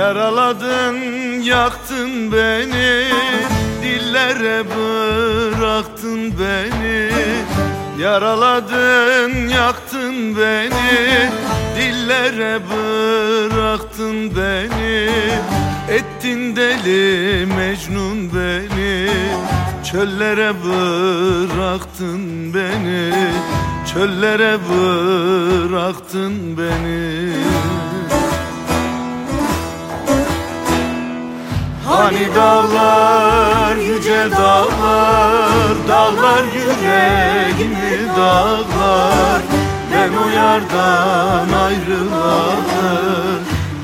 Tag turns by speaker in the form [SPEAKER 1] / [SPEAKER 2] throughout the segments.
[SPEAKER 1] Yaraladın, yaktın beni. Dillere bıraktın beni. Yaraladın, yaktın beni. Dillere bıraktın beni. Ettin deli Mecnun beni. Çöllere bıraktın beni. Çöllere bıraktın beni Hani dağlar yüce dağlar Dağlar yüreğimi dağlar. Ben o yardan ayrılalı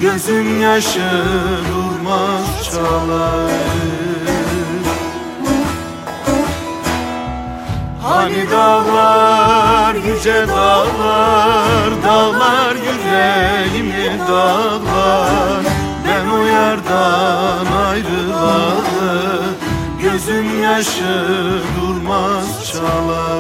[SPEAKER 1] Gözüm yaşı durmaz çalar. Hani dağlar yüce dağlar Dağlar yüreğimi dağlar Yaşı durmaz çalar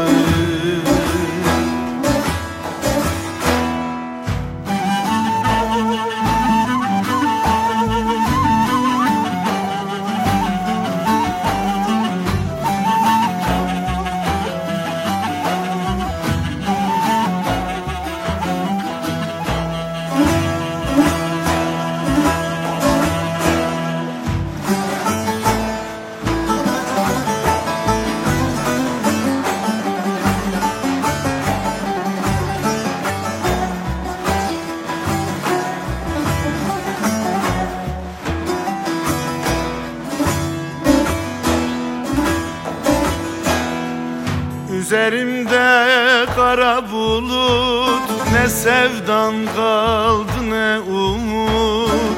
[SPEAKER 1] Üzerimde kara bulut Ne sevdan kaldı ne umut.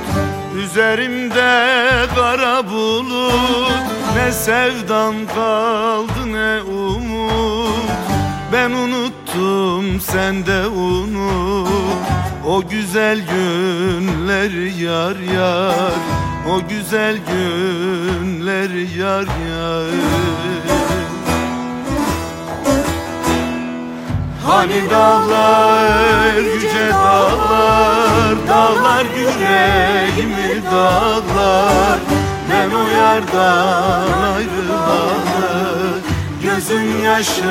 [SPEAKER 1] Üzerimde kara bulut Ne sevdan kaldı ne umut. Ben unuttum sen de unut O güzel günleri yar yar O güzel günleri yar yar Hani dağlar yüce dağlar Dağlar yüreğimi dağlar. Ben o yardan ayrılalı Gözüm yaşı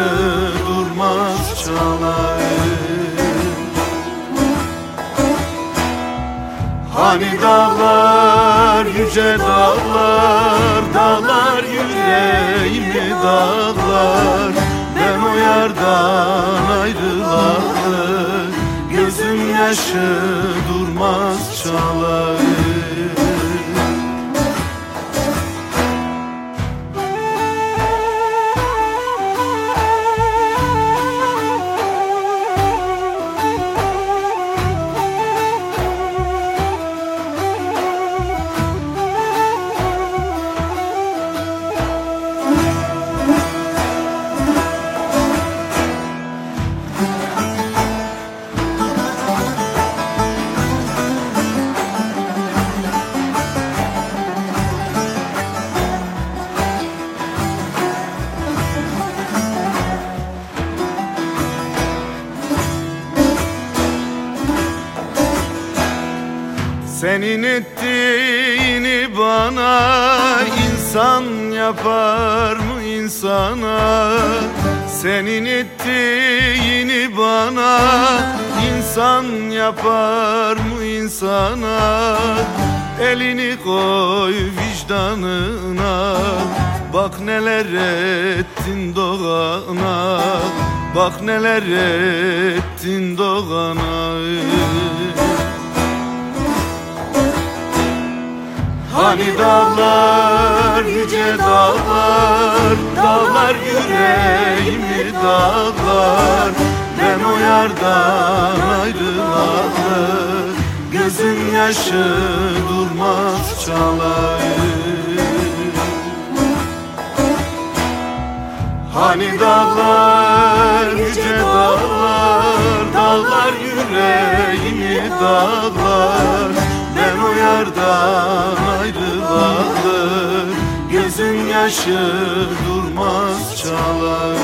[SPEAKER 1] durmaz çalar Hani dağlar yüce dağlar Dağlar yüreğimi dağlar Yaşı durmaz çalar Senin ettiğini bana insan yapar mı insana? Senin ettiğini bana insan yapar mı insana? Elini koy vicdanına Bak neler ettin doğana. Bak neler ettin doğana Hani dağlar yüce dağlar Dağlar yüreğimi dağlar Ben o yardan ayrılalı Gözüm yaşı durmaz çalar Hani dağlar yüce dağlar Dağlar yüreğimi dağlar Ben o yardan Gözüm yaşı durmaz çalar